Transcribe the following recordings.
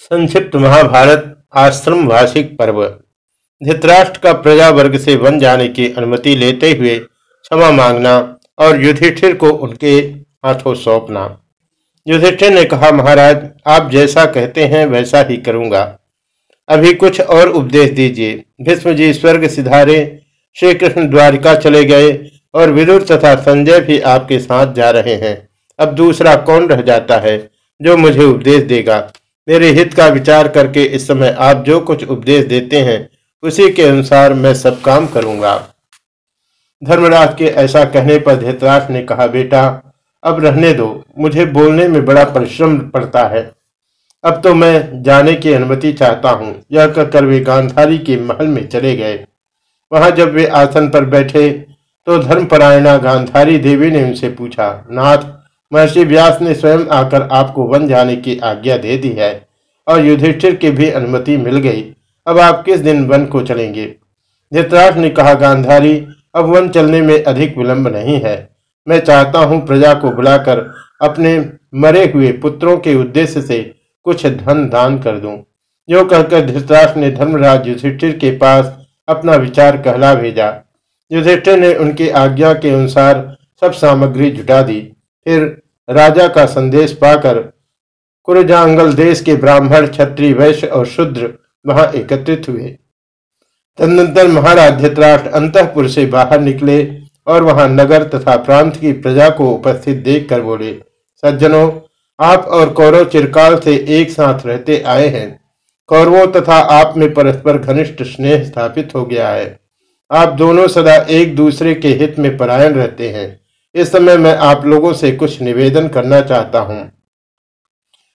संक्षिप्त महाभारत आश्रम वार्षिक पर्व। धृतराष्ट्र का प्रजा वर्ग से वन जाने की अनुमति लेते हुए क्षमा मांगना और युधिष्ठिर को उनके हाथों सौंपना। युधिष्ठिर ने कहा, महाराज, आप जैसा कहते हैं, वैसा ही करूँगा। अभी कुछ और उपदेश दीजिए। भीष्म जी स्वर्ग सिधारे श्री कृष्ण द्वारिका चले गए और विदुर तथा संजय भी आपके साथ जा रहे हैं। अब दूसरा कौन रह जाता है, जो मुझे उपदेश देगा? मेरे हित का विचार करके इस समय आप जो कुछ उपदेश देते हैं, उसी के अनुसार मैं सब काम करूँगा। धर्मराज के ऐसा कहने पर धृतराज ने कहा, बेटा, अब रहने दो। मुझे बोलने में बड़ा परिश्रम पड़ता है। अब तो मैं जाने की अनुमति चाहता हूँ। यह कहकर वे गांधारी के महल में चले गए। वहाँ जब वे आसन पर बैठे तो धर्मपरायणा गांधारी देवी ने उनसे पूछा, नाथ महर्षि व्यास ने स्वयं आकर आपको वन जाने की आज्ञा दे दी है और युधिष्ठिर की भी अनुमति मिल गई। अब आप किस दिन वन को चलेंगे? धृतराष्ट्र ने कहा, गांधारी, अब वन चलने में अधिक विलंब नहीं है। मैं चाहता हूँ प्रजा को बुलाकर अपने मरे हुए पुत्रों के उद्देश्य से कुछ धन दान कर दूँ। जो कहकर धृतराष्ट्र ने धर्मराज युधिष्ठिर के पास अपना विचार कहला भेजा। युधिष्ठिर ने उनकी आज्ञा के अनुसार सब सामग्री जुटा दी। फिर राजा का संदेश पाकर कुरजांगल देश के ब्राह्मण, क्षत्रिय, वैश्य और शूद्र वहाँ एकत्रित हुए। तदनंतर महाराज धृतराष्ट्र अंतपुर से बाहर निकले और वहाँ नगर तथा प्रांत की प्रजा को उपस्थित देखकर बोले, सज्जनों, आप और कौरव चिरकाल से एक साथ रहते आए हैं। कौरवों तथा आप में परस्पर घनिष्ठ स्नेह स्थापित हो गया है। आप दोनों सदा एक दूसरे के हित में परायण रहते हैं। इस समय मैं आप लोगों से कुछ निवेदन करना चाहता हूँ।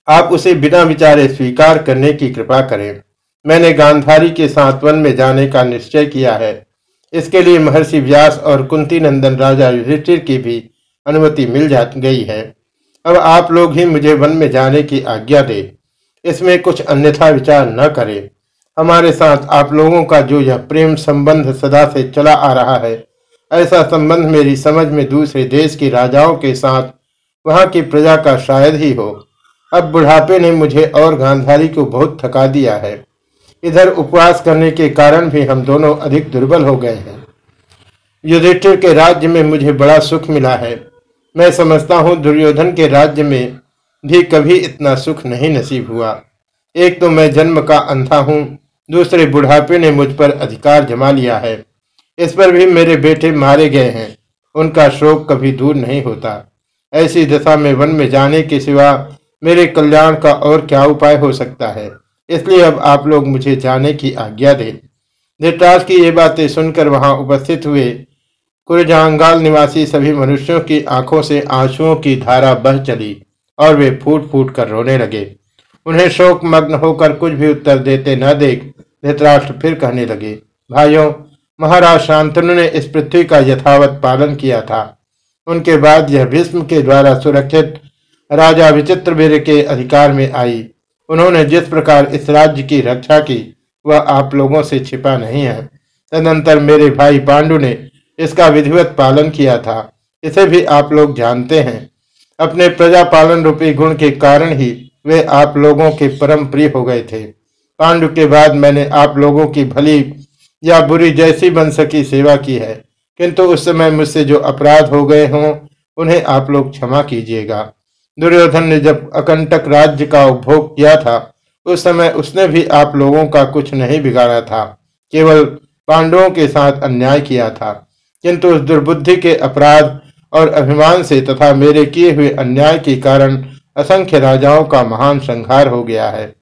आप उसे बिना विचारे स्वीकार करने की कृपा करें। मैंने गांधारी के साथ वन में जाने का निश्चय किया है। इसके लिए महर्षि व्यास और कुंती नंदन राजा युधिष्ठिर की भी अनुमति मिल जा गई है। अब आप लोग ही मुझे वन में जाने की आज्ञा दे। इसमें कुछ अन्यथा विचार न करें। हमारे साथ आप लोगों का जो यह प्रेम संबंध सदा से चला आ रहा है ऐसा संबंध मेरी समझ में दूसरे देश के राजाओं के साथ, वहाँ की प्रजा का शायद ही हो। अब बुढ़ापे ने मुझे और गांधारी को बहुत थका दिया है। इधर उपवास करने के कारण भी हम दोनों अधिक दुर्बल हो गए हैं। युधिष्ठिर के राज्य में मुझे बड़ा सुख मिला है। मैं समझता हूँ दुर्योधन के राज्य में भी कभी इतना सुख नहीं नसीब हुआ। एक तो मैं जन्म का अंधा हूँ, दूसरे बुढ़ापे ने मुझ पर अधिकार जमा लिया है। इस पर भी मेरे बेटे मारे गए हैं। उनका शोक कभी दूर नहीं होता। ऐसी दशा में वन में जाने के सिवा मेरे कल्याण का और क्या उपाय हो सकता है? इसलिए अब आप लोग मुझे जाने की आज्ञा दें। धृतराज की ये बातें सुनकर वहाँ उपस्थित हुए कुरजांगाल निवासी सभी मनुष्यों की आँखों से आंसुओं की धारा बह चली और वे फूट फूट कर रोने लगे। उन्हें शोक मग्न होकर कुछ भी उत्तर देते न देख धृतराष्ट्र फिर कहने लगे, भाइयों महाराज शांतनु ने इस पृथ्वी का यथावत पालन किया था। उनके बाद यह भीष्म के द्वारा सुरक्षित, राजा विचित्र के अधिकार में आई। उन्होंने जिस प्रकार इस राज्य की रक्षा की, वह आप लोगों से छिपा नहीं है। तदनंतर मेरे भाई पांडु ने इसका विधिवत पालन किया था। इसे भी आप लोग जानते हैं। अपने प्रजा पालन रूपी गुण के कारण ही वे आप लोगों के परम प्रिय हो गए थे। पांडु के बाद मैंने आप लोगों की भली या बुरी जैसी बन सकी सेवा की है। किंतु उस समय मुझसे जो अपराध हो गए हों, उन्हें आप लोग क्षमा कीजिएगा। दुर्योधन ने जब अकंटक राज्य का उपभोग किया था, उस समय उसने भी आप लोगों का कुछ नहीं बिगाड़ा था, केवल पांडवों के साथ अन्याय किया था। किंतु उस दुर्बुद्धि के अपराध और अभिमान से तथा मेरे किए हुए अन्याय के कारण असंख्य राजाओं का महान संहार हो गया है।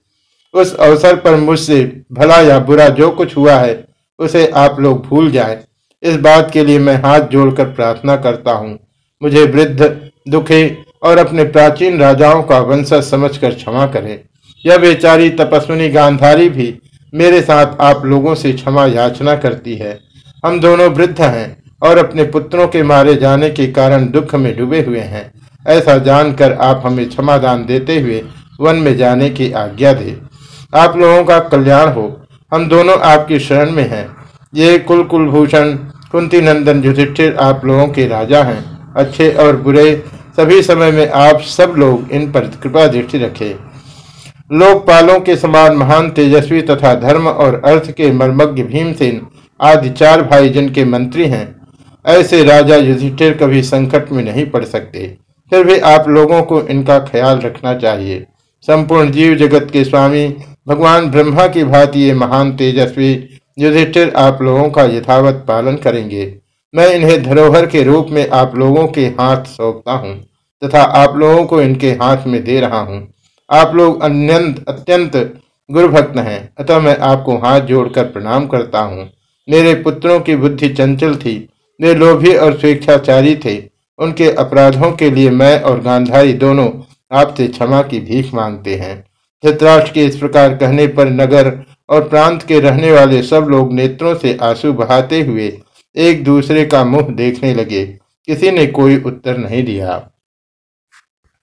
उस अवसर पर मुझसे भला या बुरा जो कुछ हुआ है उसे आप लोग भूल जाएँ। इस बात के लिए मैं हाथ जोड़कर प्रार्थना करता हूँ। मुझे वृद्ध, दुखे और अपने प्राचीन राजाओं का वंशज समझकर क्षमा करें। यह बेचारी तपस्विनी गांधारी भी मेरे साथ आप लोगों से क्षमा याचना करती है। हम दोनों वृद्ध हैं और अपने पुत्रों के मारे जाने के कारण दुख में डूबे हुए हैं। ऐसा जानकर आप हमें क्षमादान देते हुए वन में जाने की आज्ञा दे। आप लोगों का कल्याण हो। हम दोनों आपकी शरण में हैं। ये कुल कुलभूषण कुंती नंदन युधिष्ठिर आप लोगों के राजा हैं। अच्छे और बुरे सभी समय में आप सब लोग इन पर कृपा दृष्टि रखें। लोकपालों के समान महान तेजस्वी तथा धर्म और अर्थ के मर्मज्ञ भीमसेन आदि चार भाई जिनके मंत्री हैं। ऐसे राजा युधिष्ठिर कभी संकट में नहीं पड़ सकते। फिर भी आप लोगों को इनका ख्याल रखना चाहिए। संपूर्ण जीव जगत के स्वामी भगवान ब्रह्मा की भांति ये महान तेजस्वी युधिष्ठिर आप लोगों का यथावत पालन करेंगे। मैं इन्हें धरोहर के रूप में आप लोगों के हाथ सौंपता हूँ तथा आप लोगों को इनके हाथ में दे रहा हूँ। आप लोग अत्यंत अत्यंत गुरुभक्त हैं। अतः मैं आपको हाथ जोड़कर प्रणाम करता हूँ। मेरे पुत्रों की बुद्धि चंचल थी वे लोभी और स्वेच्छाचारी थे। उनके अपराधों के लिए मैं और गांधारी दोनों आपसे क्षमा की भीख मांगते हैं। धृतराष्ट्र के इस प्रकार कहने पर नगर और प्रांत के रहने वाले सब लोग नेत्रों से आँसू बहाते हुए एक दूसरे का मुँह देखने लगे। किसी ने कोई उत्तर नहीं दिया।